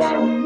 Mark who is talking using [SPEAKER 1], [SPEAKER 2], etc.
[SPEAKER 1] Wow.